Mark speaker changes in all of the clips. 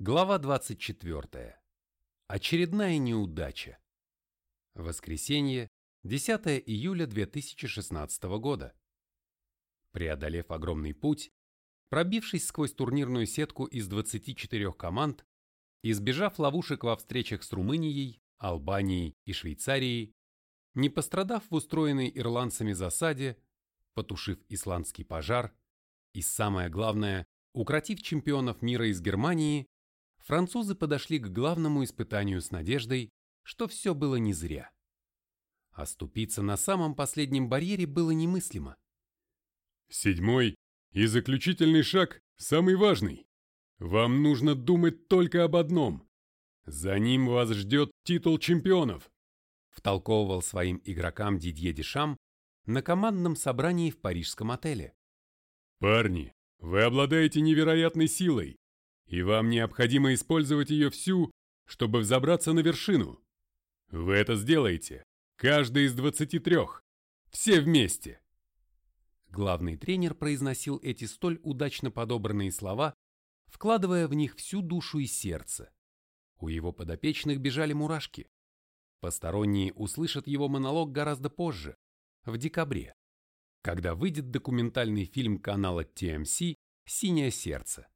Speaker 1: Глава 24. Очередная неудача. Воскресенье, 10 июля 2016 года. Преодолев огромный путь, пробившись сквозь турнирную сетку из 24 команд, избежав ловушек во встречах с Румынией, Албанией и Швейцарией, не пострадав в устроенной ирландцами засаде, потушив исландский пожар и, самое главное, укротив чемпионов мира из Германии, французы подошли к главному испытанию с надеждой, что все было не зря. Оступиться на самом последнем барьере было немыслимо.
Speaker 2: Седьмой и заключительный шаг самый важный. Вам нужно думать только об одном. За ним вас ждет титул чемпионов.
Speaker 1: Втолковывал своим игрокам Дидье Дешам на командном собрании в парижском отеле.
Speaker 2: Парни, вы обладаете невероятной силой, и вам необходимо использовать ее всю, чтобы взобраться на вершину. Вы это сделаете, каждый из двадцати трех, все вместе.
Speaker 1: Главный тренер произносил эти столь удачно подобранные слова, вкладывая в них всю душу и сердце. У его подопечных бежали мурашки. Посторонние услышат его монолог гораздо позже, в декабре, когда выйдет документальный фильм канала TMC «Синее сердце».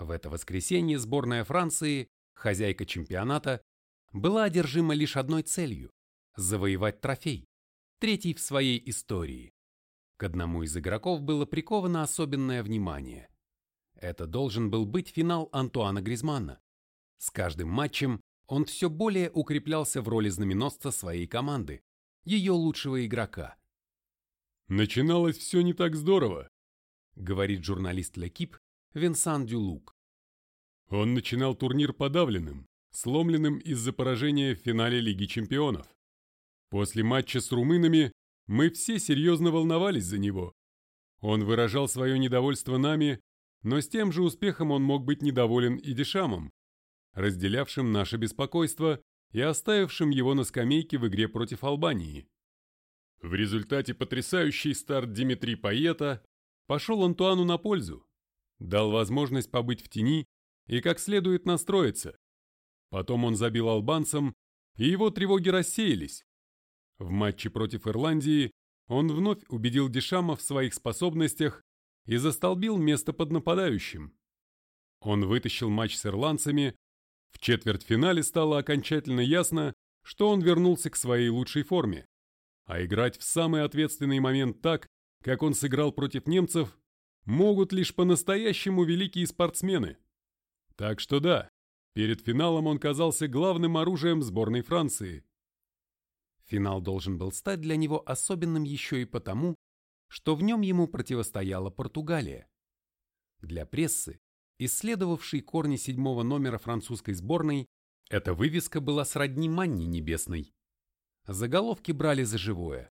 Speaker 1: В это воскресенье сборная Франции, хозяйка чемпионата, была одержима лишь одной целью – завоевать трофей, третий в своей истории. К одному из игроков было приковано особенное внимание. Это должен был быть финал Антуана Гризманна. С каждым матчем он все более укреплялся в роли знаменосца своей команды, ее лучшего игрока.
Speaker 2: «Начиналось все не так здорово», —
Speaker 1: говорит журналист Лекип Винсан Дюлук.
Speaker 2: Он начинал турнир подавленным, сломленным из-за поражения в финале Лиги чемпионов. После матча с румынами мы все серьезно волновались за него. Он выражал свое недовольство нами, но с тем же успехом он мог быть недоволен и Дешамом, разделявшим наше беспокойство и оставившим его на скамейке в игре против Албании. В результате потрясающий старт Димитри Паета пошел Антуану на пользу, дал возможность побыть в тени и как следует настроиться. Потом он забил албанцам, и его тревоги рассеялись. В матче против Ирландии он вновь убедил Дешама в своих способностях и застолбил место под нападающим. Он вытащил матч с ирландцами, в четвертьфинале стало окончательно ясно, что он вернулся к своей лучшей форме, а играть в самый ответственный момент так, как он сыграл против немцев, могут лишь по-настоящему великие спортсмены. Так что да, перед финалом он казался главным оружием сборной Франции.
Speaker 1: Финал должен был стать для него особенным еще и потому, что в нем ему противостояла Португалия. Для прессы, исследовавшей корни седьмого номера французской сборной, эта вывеска была сродни манне небесной. Заголовки брали за живое.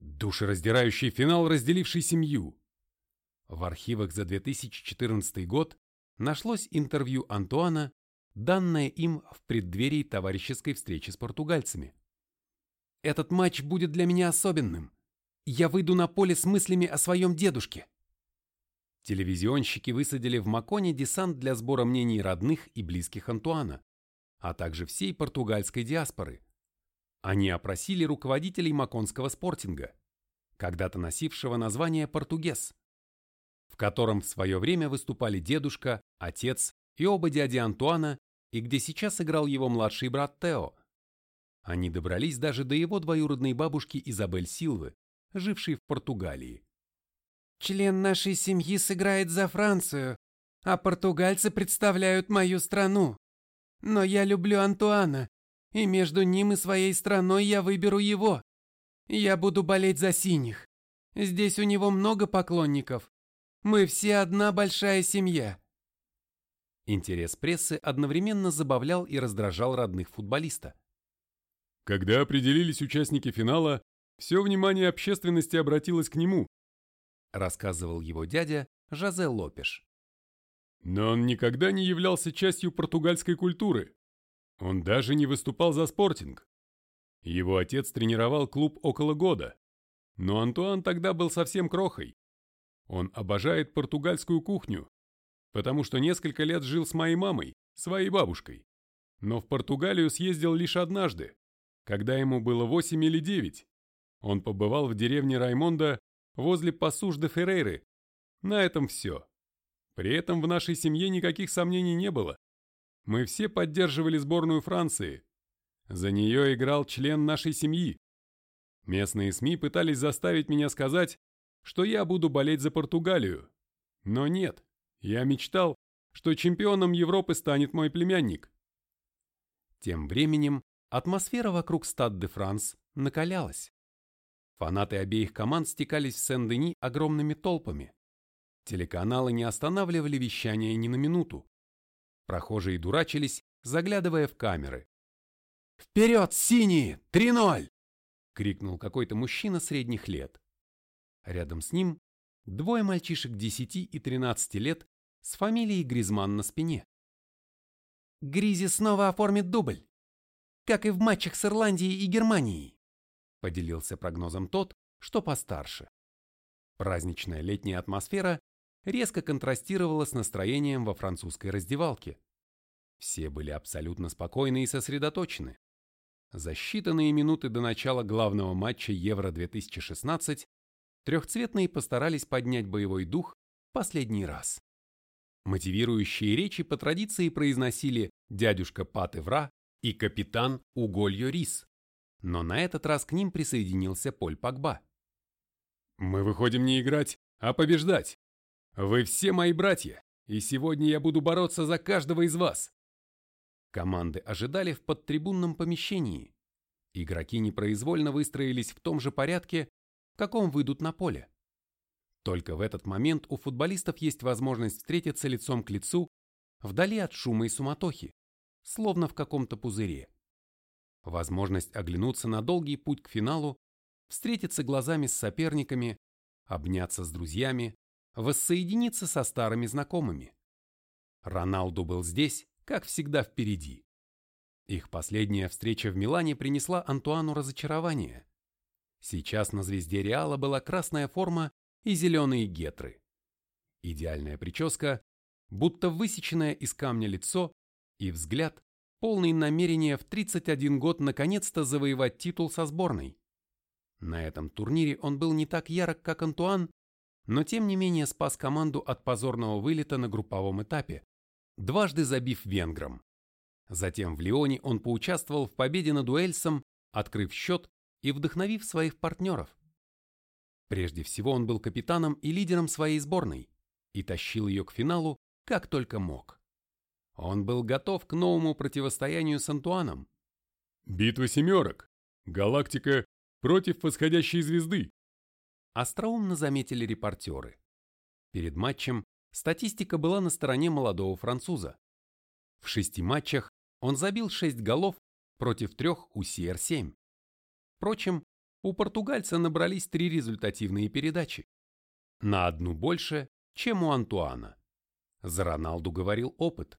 Speaker 1: Душераздирающий финал, разделивший семью. В архивах за 2014 год нашлось интервью Антуана, данное им в преддверии товарищеской встречи с португальцами. «Этот матч будет для меня особенным. Я выйду на поле с мыслями о своем дедушке». Телевизионщики высадили в Маконе десант для сбора мнений родных и близких Антуана, а также всей португальской диаспоры. Они опросили руководителей маконского спортинга, когда-то носившего название «Португес», в котором в свое время выступали дедушка, отец и оба дяди Антуана, и где сейчас играл его младший брат Тео. Они добрались даже до его двоюродной бабушки Изабель Силвы, жившей в Португалии.
Speaker 3: «Член нашей семьи сыграет за Францию, а португальцы представляют мою страну. Но я люблю Антуана, и между ним и своей страной я выберу его. Я буду болеть за синих. Здесь у него много поклонников, мы все одна большая семья.
Speaker 1: Интерес прессы одновременно забавлял и раздражал родных футболиста.
Speaker 2: Когда определились участники финала, все внимание общественности обратилось к нему,
Speaker 1: рассказывал его дядя Жозе Лопеш.
Speaker 2: Но он никогда не являлся частью португальской культуры. Он даже не выступал за спортинг. Его отец тренировал клуб около года, но Антуан тогда был совсем крохой. Он обожает португальскую кухню. потому что несколько лет жил с моей мамой, своей бабушкой. Но в Португалию съездил лишь однажды, когда ему было 8 или 9. Он побывал в деревне Раймонда возле Пасуш де Феррейры. На этом все. При этом в нашей семье никаких сомнений не было. Мы все поддерживали сборную Франции. За нее играл член нашей семьи. Местные СМИ пытались заставить меня сказать, что я буду болеть за Португалию. Но нет, я мечтал, что чемпионом Европы станет мой племянник.
Speaker 1: Тем временем атмосфера вокруг Стад-де-Франс накалялась. Фанаты обеих команд стекались в Сен-Дени огромными толпами. Телеканалы не останавливали вещание ни на минуту. Прохожие дурачились, заглядывая в камеры. «Вперед, синие! 3-0!» — крикнул какой-то мужчина средних лет. Рядом с ним двое мальчишек 10 и 13 лет с фамилией Гризман на спине. «Гризи снова оформит дубль, как и в матчах с Ирландией и Германией», поделился прогнозом тот, что постарше. Праздничная летняя атмосфера резко контрастировала с настроением во французской раздевалке. Все были абсолютно спокойны и сосредоточены. За считанные минуты до начала главного матча Евро-2016 трехцветные постарались поднять боевой дух последний раз. Мотивирующие речи по традиции произносили дядюшка Пат Эвра и капитан Угольо Рис, но на этот раз к ним присоединился Поль Пагба.
Speaker 2: «Мы выходим не играть, а побеждать. Вы все мои братья, и сегодня я буду бороться за каждого из вас».
Speaker 1: Команды ожидали в подтрибунном помещении. Игроки непроизвольно выстроились в том же порядке, каком выйдут на поле. Только в этот момент у футболистов есть возможность встретиться лицом к лицу вдали от шума и суматохи, словно в каком-то пузыре. Возможность оглянуться на долгий путь к финалу, встретиться глазами с соперниками, обняться с друзьями, воссоединиться со старыми знакомыми. Роналду был здесь, как всегда, впереди. Их последняя встреча в Милане принесла Антуану разочарование. Сейчас на звезде Реала была красная форма и зеленые гетры. Идеальная прическа, будто высеченное из камня лицо и взгляд, полный намерения в 31 год наконец-то завоевать титул со сборной. На этом турнире он был не так ярок, как Антуан, но тем не менее спас команду от позорного вылета на групповом этапе, дважды забив венграм. Затем в Лионе он поучаствовал в победе над Уэльсом, открыв счет и вдохновив своих партнеров. Прежде всего он был капитаном и лидером своей сборной и тащил ее к финалу как только мог. Он был готов к новому противостоянию с Антуаном.
Speaker 2: «Битва семерок. Галактика против восходящей звезды»,
Speaker 1: остроумно заметили репортеры. Перед матчем статистика была на стороне молодого француза. В шести матчах он забил шесть голов против трех у CR7. Впрочем, у португальца набрались три результативные передачи. На одну больше, чем у Антуана. За Роналду говорил опыт.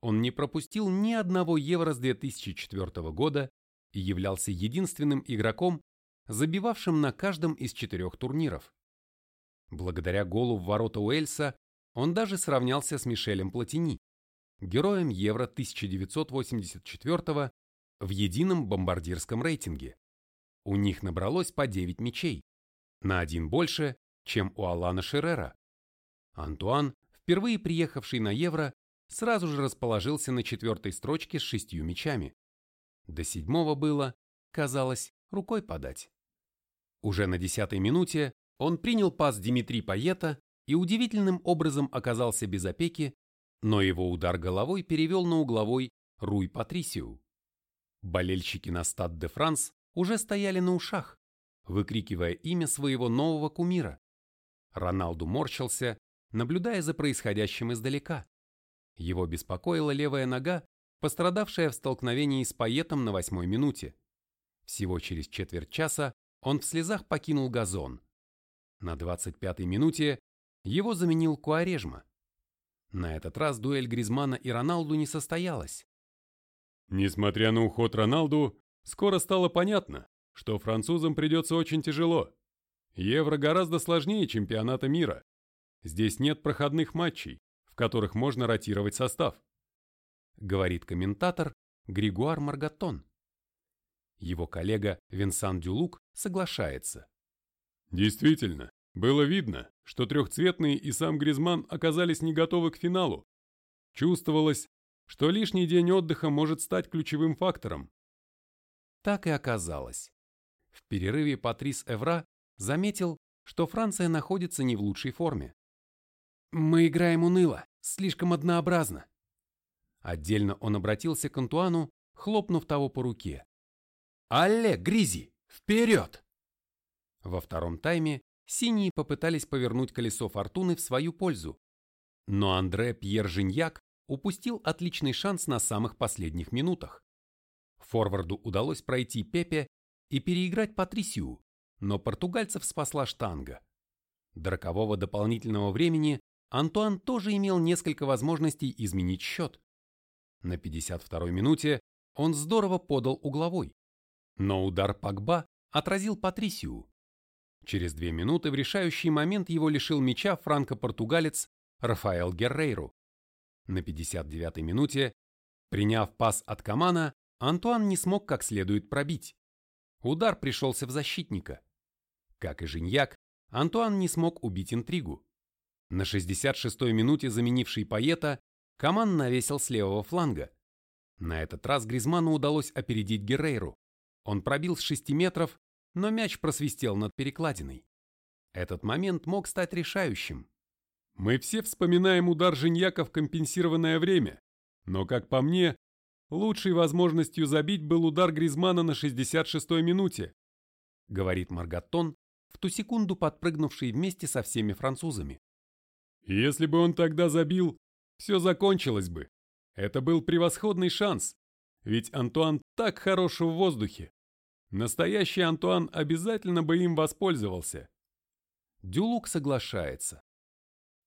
Speaker 1: Он не пропустил ни одного евро с 2004 года и являлся единственным игроком, забивавшим на каждом из четырех турниров. Благодаря голу в ворота Уэльса он даже сравнялся с Мишелем Платини, героем Евро 1984 в едином бомбардирском рейтинге. У них набралось по 9 мячей, на один больше, чем у Алана Шерера. Антуан, впервые приехавший на Евро, сразу же расположился на четвертой строчке с шестью мячами. До седьмого было, казалось, рукой подать. Уже на десятой минуте он принял пас Димитри Паета и удивительным образом оказался без опеки, но его удар головой перевел на угловой Руй Патрисиу. Болельщики на Стад де Франс уже стояли на ушах, выкрикивая имя своего нового кумира. Роналду морщился, наблюдая за происходящим издалека. Его беспокоила левая нога, пострадавшая в столкновении с Паетом на восьмой минуте. Всего через четверть часа он в слезах покинул газон. На 25-й минуте его заменил Куарежма. На этот раз дуэль Гризмана и Роналду не состоялась.
Speaker 2: Несмотря на уход Роналду, Скоро стало понятно, что французам придется очень тяжело. Евро гораздо сложнее чемпионата мира. Здесь нет проходных матчей, в которых можно ротировать состав.
Speaker 1: Говорит комментатор Григуар Маргатон. Его коллега Винсан Дюлук соглашается.
Speaker 2: Действительно, было видно, что трехцветные и сам Гризман оказались не готовы к финалу. Чувствовалось, что лишний день отдыха может стать ключевым фактором.
Speaker 1: Так и оказалось. В перерыве Патрис Эвра заметил, что Франция находится не в лучшей форме.
Speaker 3: «Мы играем уныло, слишком однообразно».
Speaker 1: Отдельно он обратился к Антуану, хлопнув того по руке. «Алле, Гризи, вперед!» Во втором тайме синие попытались повернуть колесо фортуны в свою пользу, но Андре Пьер Жиньяк упустил отличный шанс на самых последних минутах. Форварду удалось пройти Пепе и переиграть Патрисию, но португальцев спасла штанга. До рокового дополнительного времени Антуан тоже имел несколько возможностей изменить счет. На 52-й минуте он здорово подал угловой, но удар Пагба отразил Патрисию. Через две минуты в решающий момент его лишил мяча франко-португалец Рафаэл Геррейру. На 59-й минуте, приняв пас от Камана, Антуан не смог как следует пробить. Удар пришелся в защитника. Как и Женьяк, Антуан не смог убить интригу. На 66-й минуте заменивший Паета, Каман навесил с левого фланга. На этот раз Гризману удалось опередить Геррейру. Он пробил с 6 метров, но мяч просвистел над перекладиной. Этот момент мог стать решающим.
Speaker 2: Мы все вспоминаем удар Женьяка в компенсированное время, но, как по мне, лучшей возможностью забить был удар Гризмана на 66-й минуте,
Speaker 1: говорит Маргатон, в ту секунду подпрыгнувший вместе со всеми французами.
Speaker 2: Если бы он тогда забил, все закончилось бы. Это был превосходный шанс, ведь Антуан так хорош в воздухе. Настоящий Антуан обязательно бы им воспользовался.
Speaker 1: Дюлук соглашается.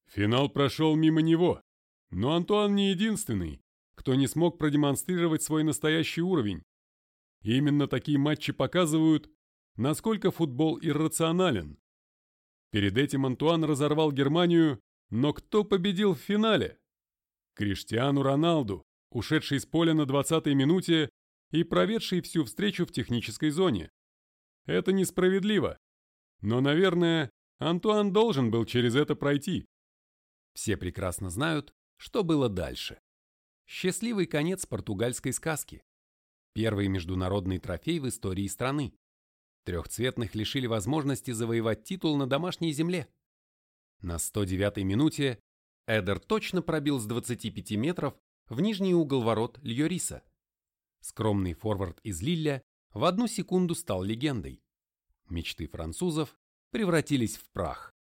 Speaker 2: Финал прошел мимо него, но Антуан не единственный, кто не смог продемонстрировать свой настоящий уровень. именно такие матчи показывают, насколько футбол иррационален. Перед этим Антуан разорвал Германию, но кто победил в финале? Криштиану Роналду, ушедший с поля на 20-й минуте и проведший всю встречу в технической зоне. Это несправедливо. Но, наверное, Антуан должен был через это пройти.
Speaker 1: Все прекрасно знают, что было дальше. Счастливый конец португальской сказки. Первый международный трофей в истории страны. Трехцветных лишили возможности завоевать титул на домашней земле. На 109-й минуте Эдер точно пробил с 25 метров в нижний угол ворот Льориса. Скромный форвард из Лилля в одну секунду стал легендой. Мечты французов превратились в прах.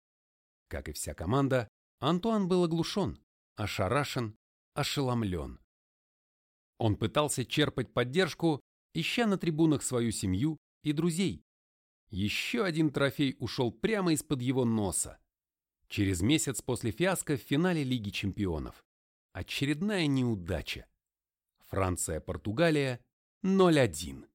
Speaker 1: Как и вся команда, Антуан был оглушен, ошарашен, ошеломлен. Он пытался черпать поддержку, ища на трибунах свою семью и друзей. Еще один трофей ушел прямо из-под его носа. Через месяц после фиаско в финале Лиги чемпионов. Очередная неудача. Франция-Португалия 0-1.